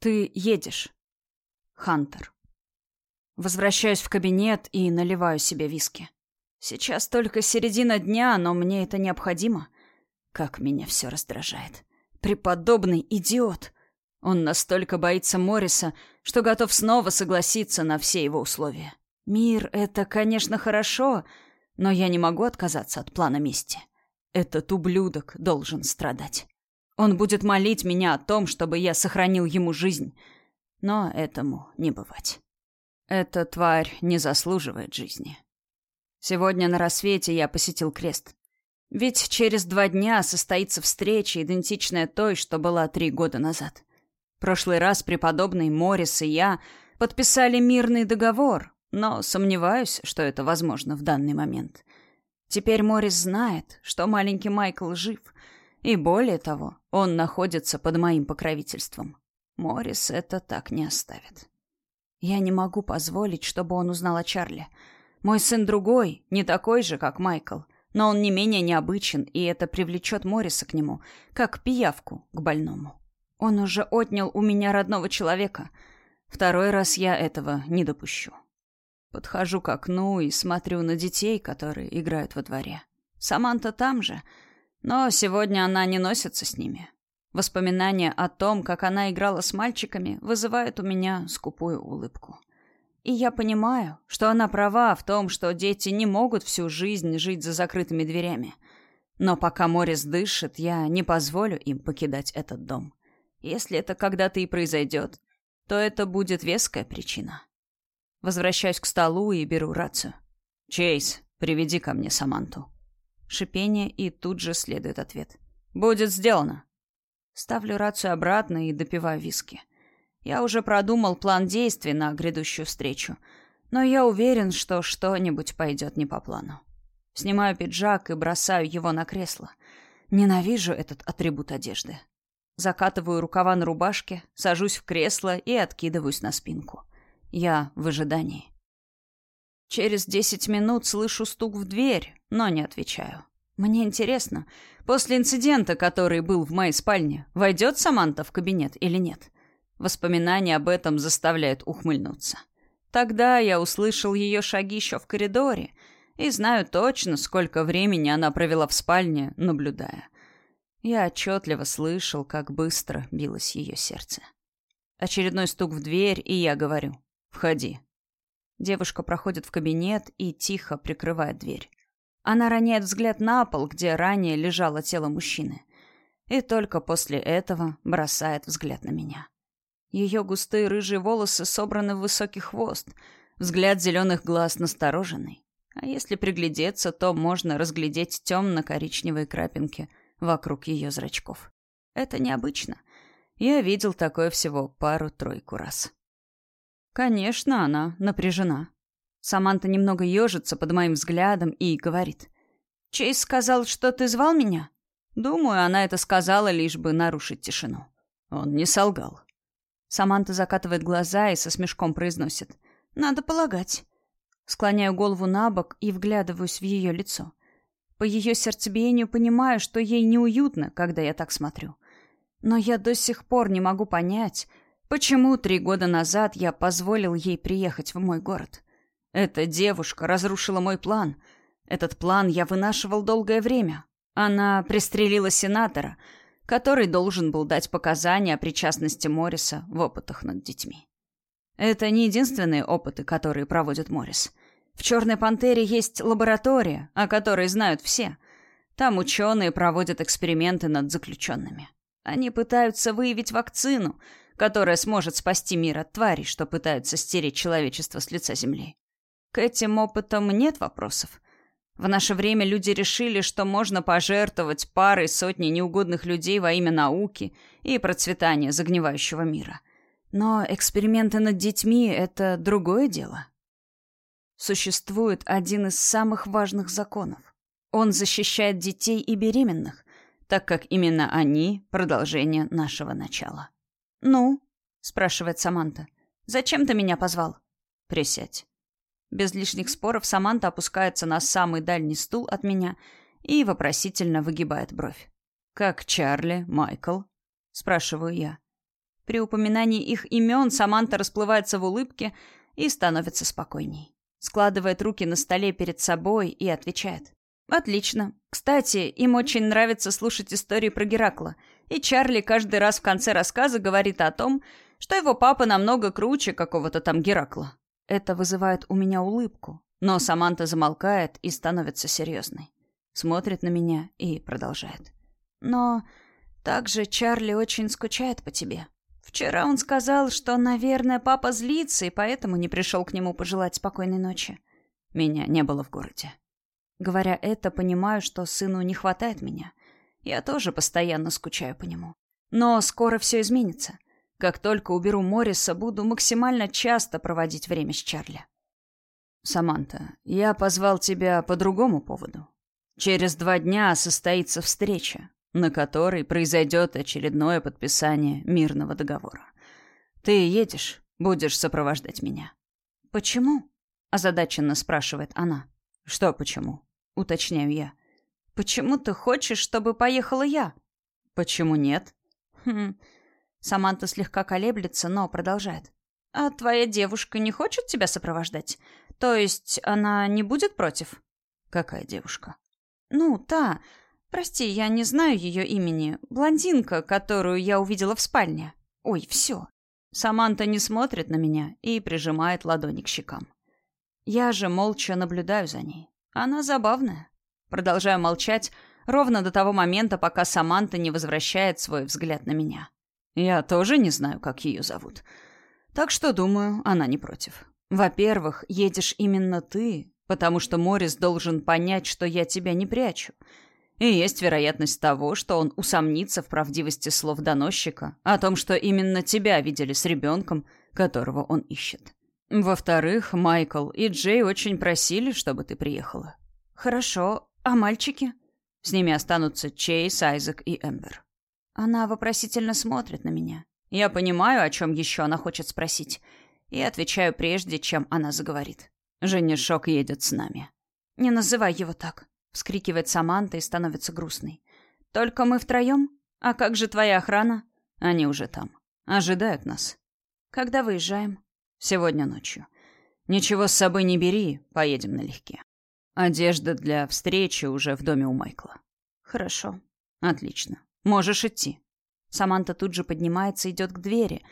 Ты едешь. Хантер. Возвращаюсь в кабинет и наливаю себе виски. Сейчас только середина дня, но мне это необходимо. Как меня все раздражает. Преподобный идиот. Он настолько боится Морриса, что готов снова согласиться на все его условия. Мир — это, конечно, хорошо, но я не могу отказаться от плана мести. Этот ублюдок должен страдать. Он будет молить меня о том, чтобы я сохранил ему жизнь. Но этому не бывать. Эта тварь не заслуживает жизни. Сегодня на рассвете я посетил крест. Ведь через два дня состоится встреча, идентичная той, что была три года назад. Прошлый раз преподобный Моррис и я подписали мирный договор, но сомневаюсь, что это возможно в данный момент. Теперь Моррис знает, что маленький Майкл жив, и более того, он находится под моим покровительством. Моррис это так не оставит. Я не могу позволить, чтобы он узнал о Чарли. Мой сын другой, не такой же, как Майкл, но он не менее необычен, и это привлечет Морриса к нему, как пиявку к больному. Он уже отнял у меня родного человека. Второй раз я этого не допущу. Подхожу к окну и смотрю на детей, которые играют во дворе. Саманта там же, но сегодня она не носится с ними. Воспоминания о том, как она играла с мальчиками, вызывают у меня скупую улыбку. И я понимаю, что она права в том, что дети не могут всю жизнь жить за закрытыми дверями. Но пока Морис дышит, я не позволю им покидать этот дом. Если это когда-то и произойдет, то это будет веская причина. Возвращаюсь к столу и беру рацию. «Чейз, приведи ко мне Саманту». Шипение, и тут же следует ответ. «Будет сделано». Ставлю рацию обратно и допиваю виски. Я уже продумал план действий на грядущую встречу, но я уверен, что что-нибудь пойдет не по плану. Снимаю пиджак и бросаю его на кресло. Ненавижу этот атрибут одежды. Закатываю рукава на рубашке, сажусь в кресло и откидываюсь на спинку. Я в ожидании. Через десять минут слышу стук в дверь, но не отвечаю. Мне интересно, после инцидента, который был в моей спальне, войдет Саманта в кабинет или нет? Воспоминания об этом заставляют ухмыльнуться. Тогда я услышал ее шаги еще в коридоре и знаю точно, сколько времени она провела в спальне, наблюдая. Я отчетливо слышал, как быстро билось ее сердце. Очередной стук в дверь, и я говорю «Входи». Девушка проходит в кабинет и тихо прикрывает дверь. Она роняет взгляд на пол, где ранее лежало тело мужчины. И только после этого бросает взгляд на меня. Ее густые рыжие волосы собраны в высокий хвост, взгляд зеленых глаз настороженный. А если приглядеться, то можно разглядеть темно-коричневые крапинки вокруг ее зрачков. Это необычно. Я видел такое всего пару-тройку раз. Конечно, она напряжена. Саманта немного ежится под моим взглядом и говорит. «Чейз сказал, что ты звал меня?» Думаю, она это сказала, лишь бы нарушить тишину. Он не солгал. Саманта закатывает глаза и со смешком произносит. «Надо полагать». Склоняю голову на бок и вглядываюсь в ее лицо. По ее сердцебиению понимаю, что ей неуютно, когда я так смотрю. Но я до сих пор не могу понять, почему три года назад я позволил ей приехать в мой город. Эта девушка разрушила мой план. Этот план я вынашивал долгое время. Она пристрелила сенатора, который должен был дать показания о причастности Морриса в опытах над детьми. Это не единственные опыты, которые проводит Моррис. В «Черной пантере» есть лаборатория, о которой знают все. Там ученые проводят эксперименты над заключенными. Они пытаются выявить вакцину, которая сможет спасти мир от тварей, что пытаются стереть человечество с лица Земли. К этим опытам нет вопросов. В наше время люди решили, что можно пожертвовать парой сотни неугодных людей во имя науки и процветания загнивающего мира. Но эксперименты над детьми — это другое дело. Существует один из самых важных законов. Он защищает детей и беременных, так как именно они — продолжение нашего начала. «Ну?» — спрашивает Саманта. «Зачем ты меня позвал?» «Присядь». Без лишних споров Саманта опускается на самый дальний стул от меня и вопросительно выгибает бровь. «Как Чарли, Майкл?» — спрашиваю я. При упоминании их имен Саманта расплывается в улыбке и становится спокойней. Складывает руки на столе перед собой и отвечает. «Отлично. Кстати, им очень нравится слушать истории про Геракла, и Чарли каждый раз в конце рассказа говорит о том, что его папа намного круче какого-то там Геракла. Это вызывает у меня улыбку, но Саманта замолкает и становится серьезной. Смотрит на меня и продолжает. Но также Чарли очень скучает по тебе. Вчера он сказал, что, наверное, папа злится, и поэтому не пришел к нему пожелать спокойной ночи. Меня не было в городе. Говоря это, понимаю, что сыну не хватает меня. Я тоже постоянно скучаю по нему. Но скоро все изменится. Как только уберу Морриса, буду максимально часто проводить время с Чарли. Саманта, я позвал тебя по другому поводу. Через два дня состоится встреча, на которой произойдет очередное подписание мирного договора. Ты едешь, будешь сопровождать меня. Почему? озадаченно спрашивает она. Что почему? уточняю я. Почему ты хочешь, чтобы поехала я? Почему нет? Хм. Саманта слегка колеблется, но продолжает. А твоя девушка не хочет тебя сопровождать? То есть она не будет против? Какая девушка? Ну, та. Прости, я не знаю ее имени. Блондинка, которую я увидела в спальне. Ой, все. Саманта не смотрит на меня и прижимает ладони к щекам. Я же молча наблюдаю за ней. Она забавная. Продолжаю молчать ровно до того момента, пока Саманта не возвращает свой взгляд на меня. Я тоже не знаю, как ее зовут. Так что, думаю, она не против. Во-первых, едешь именно ты, потому что Морис должен понять, что я тебя не прячу. И есть вероятность того, что он усомнится в правдивости слов доносчика о том, что именно тебя видели с ребенком, которого он ищет. Во-вторых, Майкл и Джей очень просили, чтобы ты приехала. Хорошо, а мальчики? С ними останутся Чейз, Айзек и Эмбер. Она вопросительно смотрит на меня. Я понимаю, о чем еще она хочет спросить, и отвечаю прежде, чем она заговорит. Женишок едет с нами. «Не называй его так», — вскрикивает Саманта и становится грустной. «Только мы втроем? А как же твоя охрана?» «Они уже там. Ожидают нас». «Когда выезжаем?» «Сегодня ночью. Ничего с собой не бери, поедем налегке. Одежда для встречи уже в доме у Майкла». «Хорошо». «Отлично. Можешь идти». Саманта тут же поднимается и идет к двери,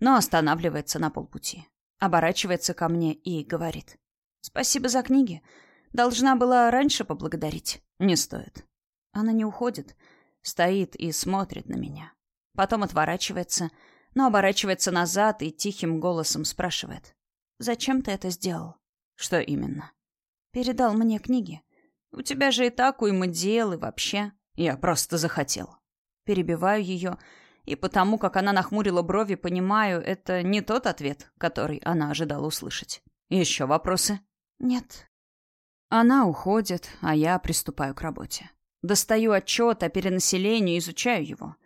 но останавливается на полпути. Оборачивается ко мне и говорит. «Спасибо за книги. Должна была раньше поблагодарить. Не стоит». Она не уходит, стоит и смотрит на меня. Потом отворачивается, но оборачивается назад и тихим голосом спрашивает. «Зачем ты это сделал?» «Что именно?» «Передал мне книги. У тебя же и так уйма дел и вообще. Я просто захотел». Перебиваю ее, и потому, как она нахмурила брови, понимаю, это не тот ответ, который она ожидала услышать. Еще вопросы? Нет. Она уходит, а я приступаю к работе. Достаю отчет о перенаселении изучаю его.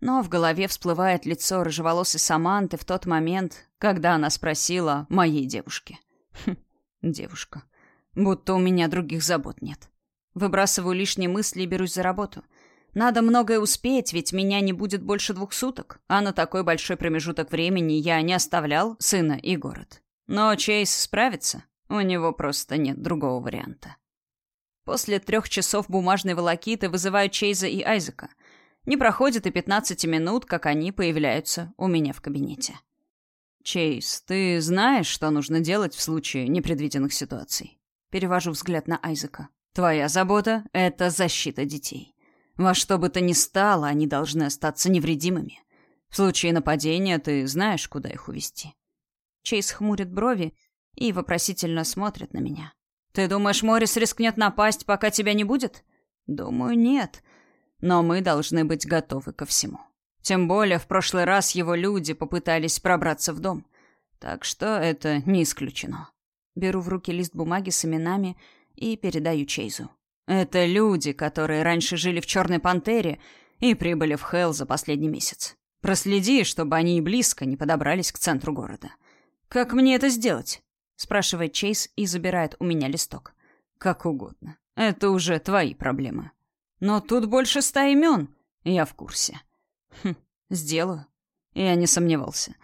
Но в голове всплывает лицо рыжеволосой Саманты в тот момент, когда она спросила моей девушке. Хм, девушка. Будто у меня других забот нет. Выбрасываю лишние мысли и берусь за работу. Надо многое успеть, ведь меня не будет больше двух суток, а на такой большой промежуток времени я не оставлял сына и город. Но Чейз справится. У него просто нет другого варианта. После трех часов бумажной волокиты вызываю Чейза и Айзека. Не проходит и 15 минут, как они появляются у меня в кабинете. «Чейз, ты знаешь, что нужно делать в случае непредвиденных ситуаций?» Перевожу взгляд на Айзека. «Твоя забота — это защита детей. Во что бы то ни стало, они должны остаться невредимыми. В случае нападения ты знаешь, куда их увести. Чейз хмурит брови и вопросительно смотрит на меня. «Ты думаешь, Моррис рискнет напасть, пока тебя не будет?» «Думаю, нет. Но мы должны быть готовы ко всему. Тем более в прошлый раз его люди попытались пробраться в дом. Так что это не исключено». Беру в руки лист бумаги с именами и передаю Чейзу. «Это люди, которые раньше жили в Черной Пантере и прибыли в Хелл за последний месяц. Проследи, чтобы они и близко не подобрались к центру города. Как мне это сделать?» спрашивает Чейз и забирает у меня листок. Как угодно. Это уже твои проблемы. Но тут больше ста имен. Я в курсе. Хм, сделаю. Я не сомневался.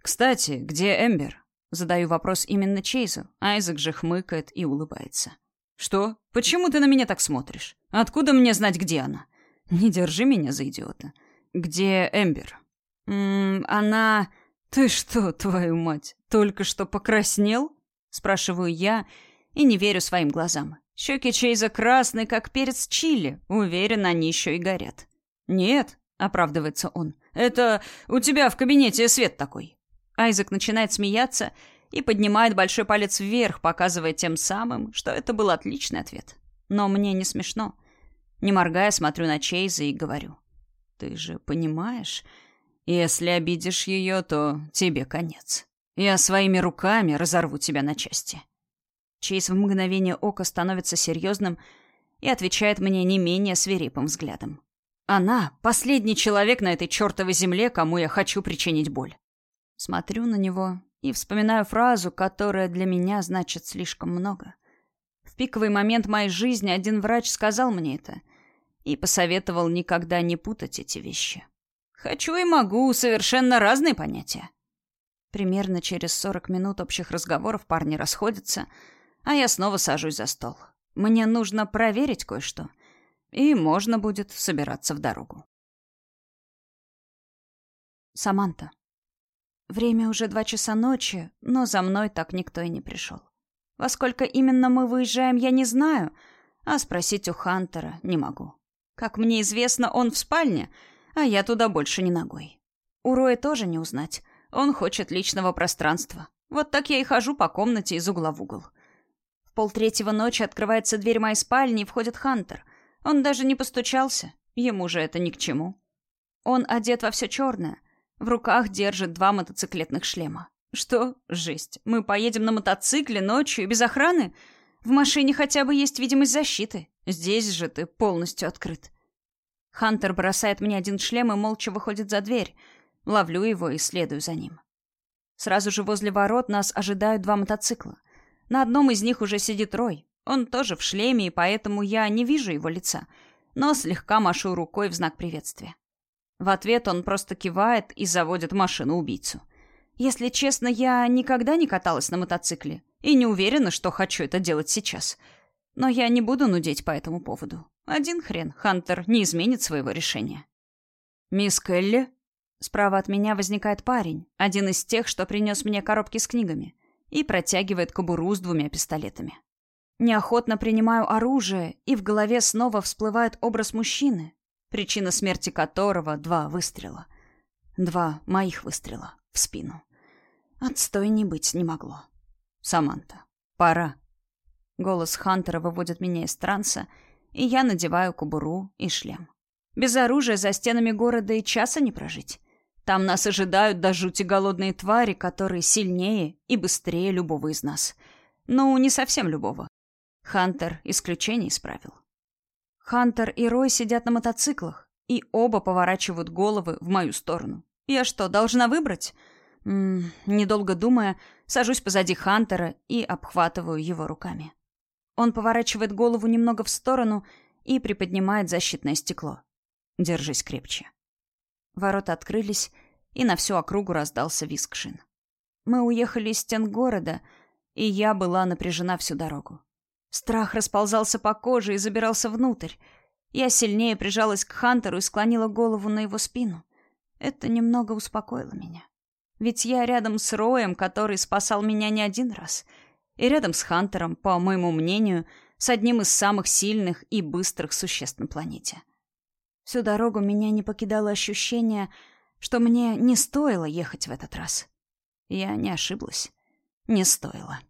Кстати, где Эмбер? Задаю вопрос именно Чейзу. Айзек же хмыкает и улыбается. Что? Почему ты на меня так смотришь? Откуда мне знать, где она? Не держи меня за идиота. Где Эмбер? Ммм, она... Ты что, твою мать, только что покраснел? Спрашиваю я и не верю своим глазам. Щеки Чейза красные, как перец чили. Уверен, они еще и горят. «Нет», — оправдывается он, — «это у тебя в кабинете свет такой». Айзек начинает смеяться и поднимает большой палец вверх, показывая тем самым, что это был отличный ответ. Но мне не смешно. Не моргая, смотрю на Чейза и говорю. «Ты же понимаешь, если обидишь ее, то тебе конец. Я своими руками разорву тебя на части». Чейз в мгновение ока становится серьезным и отвечает мне не менее свирепым взглядом. Она — последний человек на этой чертовой земле, кому я хочу причинить боль. Смотрю на него и вспоминаю фразу, которая для меня значит слишком много. В пиковый момент моей жизни один врач сказал мне это и посоветовал никогда не путать эти вещи. Хочу и могу, совершенно разные понятия. Примерно через сорок минут общих разговоров парни расходятся — а я снова сажусь за стол. Мне нужно проверить кое-что, и можно будет собираться в дорогу. Саманта. Время уже два часа ночи, но за мной так никто и не пришел. Во сколько именно мы выезжаем, я не знаю, а спросить у Хантера не могу. Как мне известно, он в спальне, а я туда больше не ногой. У Роя тоже не узнать. Он хочет личного пространства. Вот так я и хожу по комнате из угла в угол. В полтретьего ночи открывается дверь моей спальни и входит Хантер. Он даже не постучался. Ему же это ни к чему. Он одет во все черное. В руках держит два мотоциклетных шлема. Что? Жесть. Мы поедем на мотоцикле ночью и без охраны? В машине хотя бы есть видимость защиты. Здесь же ты полностью открыт. Хантер бросает мне один шлем и молча выходит за дверь. Ловлю его и следую за ним. Сразу же возле ворот нас ожидают два мотоцикла — на одном из них уже сидит Рой. Он тоже в шлеме, и поэтому я не вижу его лица, но слегка машу рукой в знак приветствия. В ответ он просто кивает и заводит машину-убийцу. Если честно, я никогда не каталась на мотоцикле и не уверена, что хочу это делать сейчас. Но я не буду нудеть по этому поводу. Один хрен, Хантер не изменит своего решения. «Мисс Келли?» Справа от меня возникает парень, один из тех, что принес мне коробки с книгами и протягивает кобуру с двумя пистолетами. Неохотно принимаю оружие, и в голове снова всплывает образ мужчины, причина смерти которого — два выстрела. Два моих выстрела в спину. Отстой не быть не могло. «Саманта, пора». Голос Хантера выводит меня из транса, и я надеваю кобуру и шлем. Без оружия за стенами города и часа не прожить. Там нас ожидают до жути голодные твари, которые сильнее и быстрее любого из нас. Ну, не совсем любого. Хантер исключение исправил. Хантер и Рой сидят на мотоциклах, и оба поворачивают головы в мою сторону. Я что, должна выбрать? М -м, недолго думая, сажусь позади Хантера и обхватываю его руками. Он поворачивает голову немного в сторону и приподнимает защитное стекло. Держись крепче. Ворота открылись, и на всю округу раздался визг шин. Мы уехали из стен города, и я была напряжена всю дорогу. Страх расползался по коже и забирался внутрь. Я сильнее прижалась к Хантеру и склонила голову на его спину. Это немного успокоило меня. Ведь я рядом с Роем, который спасал меня не один раз. И рядом с Хантером, по моему мнению, с одним из самых сильных и быстрых существ на планете. Всю дорогу меня не покидало ощущение, что мне не стоило ехать в этот раз. Я не ошиблась. Не стоило.